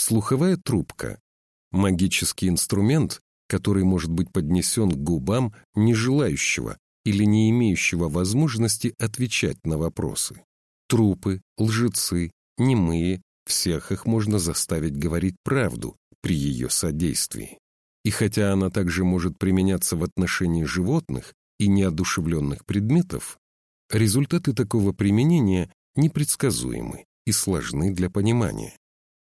Слуховая трубка — магический инструмент, который может быть поднесен к губам не желающего или не имеющего возможности отвечать на вопросы. Трупы, лжецы, немые — всех их можно заставить говорить правду при ее содействии. И хотя она также может применяться в отношении животных и неодушевленных предметов, результаты такого применения непредсказуемы и сложны для понимания.